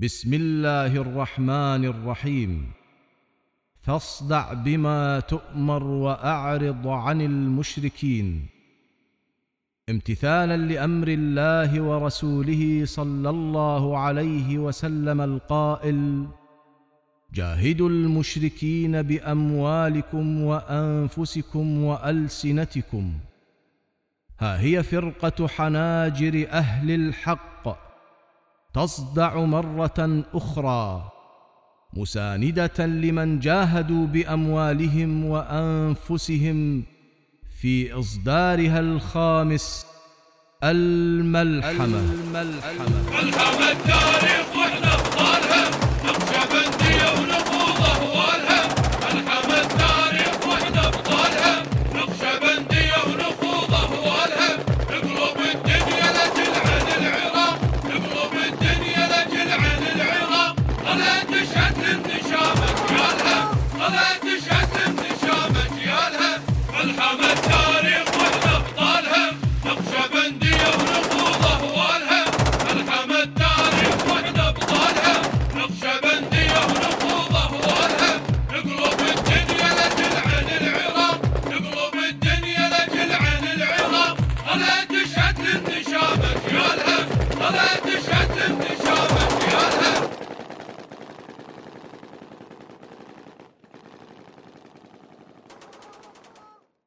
بسم الله الرحمن الرحيم. فاصدع بما تؤمر وأعرض عن المشركين. امتثالا لأمر الله ورسوله صلى الله عليه وسلم القائل جاهدوا المشركين بأموالكم وأنفسكم وألسنتكم. ها هي فرقة حناجر أهل الحق. تصدع مرة أخرى مساندة لمن جاهدوا بأموالهم وأنفسهم في إصدارها الخامس الملحمة, الملحمة. ملحمة